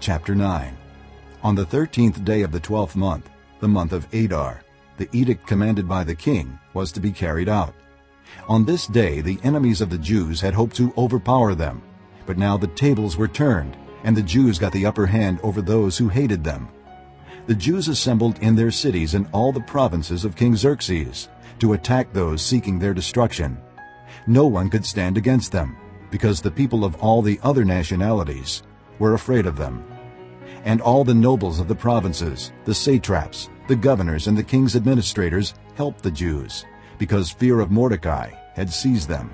Chapter 9 On the thirteenth day of the twelfth month, the month of Adar, the edict commanded by the king was to be carried out. On this day the enemies of the Jews had hoped to overpower them, but now the tables were turned, and the Jews got the upper hand over those who hated them. The Jews assembled in their cities in all the provinces of King Xerxes to attack those seeking their destruction. No one could stand against them, because the people of all the other nationalities were afraid of them. And all the nobles of the provinces, the satraps, the governors, and the king's administrators helped the Jews, because fear of Mordecai had seized them.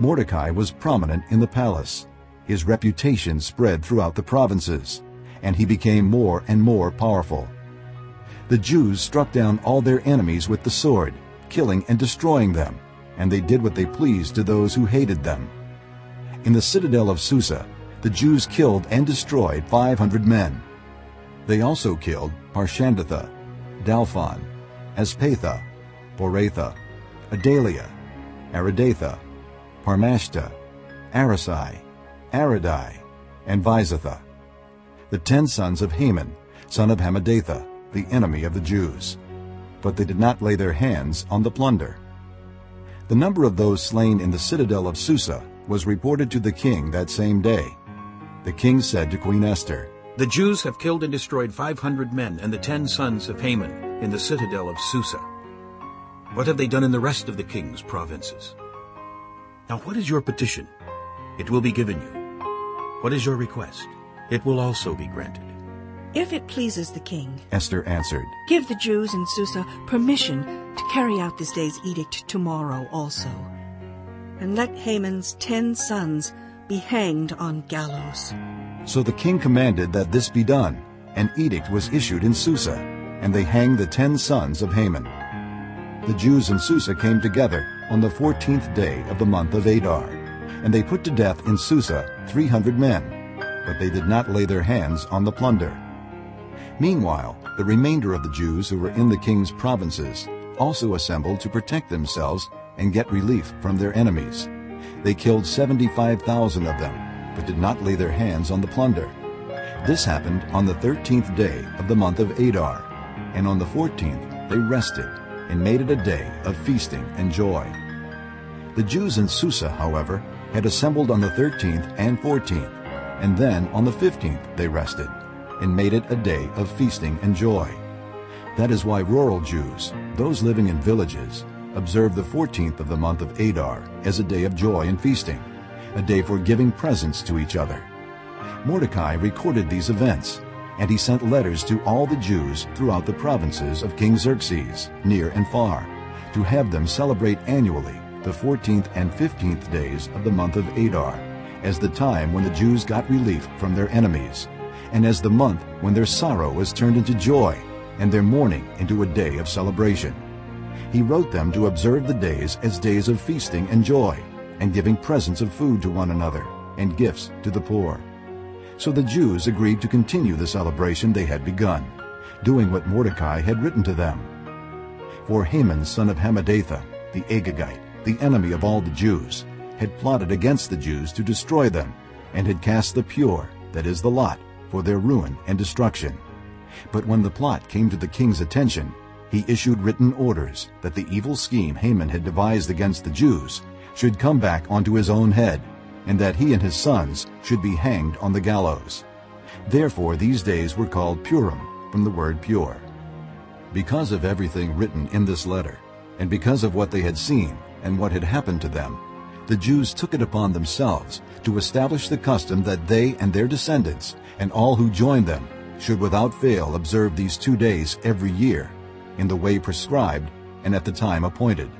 Mordecai was prominent in the palace. His reputation spread throughout the provinces, and he became more and more powerful. The Jews struck down all their enemies with the sword, killing and destroying them, and they did what they pleased to those who hated them. In the citadel of Susa, the Jews killed and destroyed 500 men. They also killed Parshandatha, Dalphon, Aspatha, Poratha, Adalia, Aridatha, Parmashta, Arisai, Aridai, and Vaizatha, the ten sons of Haman, son of Hammedatha, the enemy of the Jews. But they did not lay their hands on the plunder. The number of those slain in the citadel of Susa was reported to the king that same day. The king said to Queen Esther, The Jews have killed and destroyed 500 men and the ten sons of Haman in the citadel of Susa. What have they done in the rest of the king's provinces? Now what is your petition? It will be given you. What is your request? It will also be granted. If it pleases the king, Esther answered, give the Jews in Susa permission to carry out this day's edict tomorrow also. And let Haman's ten sons be hanged on gallows. So the king commanded that this be done. An edict was issued in Susa, and they hanged the ten sons of Haman. The Jews in Susa came together on the fourteenth day of the month of Adar, and they put to death in Susa three hundred men, but they did not lay their hands on the plunder. Meanwhile, the remainder of the Jews who were in the king's provinces also assembled to protect themselves and get relief from their enemies. They killed 75,000 of them, but did not lay their hands on the plunder. This happened on the thirteenth day of the month of Adar, and on the fourteenth they rested and made it a day of feasting and joy. The Jews in Susa, however, had assembled on the thirteenth and fourteenth, and then on the fifteenth they rested, and made it a day of feasting and joy. That is why rural Jews, those living in villages, observe the 14th of the month of Adar as a day of joy and feasting, a day for giving presents to each other. Mordecai recorded these events, and he sent letters to all the Jews throughout the provinces of King Xerxes, near and far, to have them celebrate annually the 14th and 15th days of the month of Adar, as the time when the Jews got relief from their enemies, and as the month when their sorrow was turned into joy, and their mourning into a day of celebration. He wrote them to observe the days as days of feasting and joy, and giving presents of food to one another, and gifts to the poor. So the Jews agreed to continue the celebration they had begun, doing what Mordecai had written to them. For Haman son of Hammedatha, the Agagite, the enemy of all the Jews, had plotted against the Jews to destroy them, and had cast the pur, that is the lot, for their ruin and destruction. But when the plot came to the king's attention, he issued written orders that the evil scheme Haman had devised against the Jews should come back onto his own head, and that he and his sons should be hanged on the gallows. Therefore these days were called Purim, from the word pur. Because of everything written in this letter, and because of what they had seen and what had happened to them, the Jews took it upon themselves to establish the custom that they and their descendants and all who joined them should without fail observe these two days every year, in the way prescribed and at the time appointed.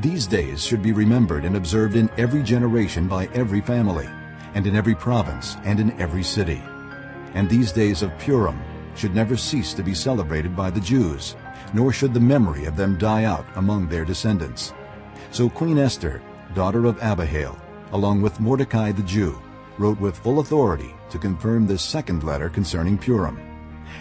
These days should be remembered and observed in every generation by every family, and in every province and in every city. And these days of Purim should never cease to be celebrated by the Jews, nor should the memory of them die out among their descendants. So Queen Esther, daughter of Abihail, along with Mordecai the Jew, wrote with full authority to confirm this second letter concerning Purim.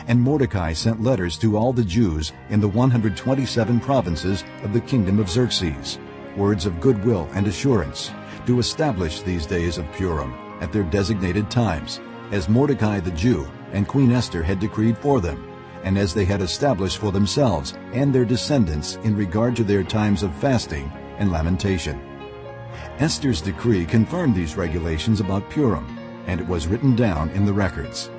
And Mordecai sent letters to all the Jews in the 127 provinces of the kingdom of Xerxes, words of goodwill and assurance, to establish these days of Purim at their designated times, as Mordecai the Jew and Queen Esther had decreed for them, and as they had established for themselves and their descendants in regard to their times of fasting and lamentation. Esther's decree confirmed these regulations about Purim, and it was written down in the records.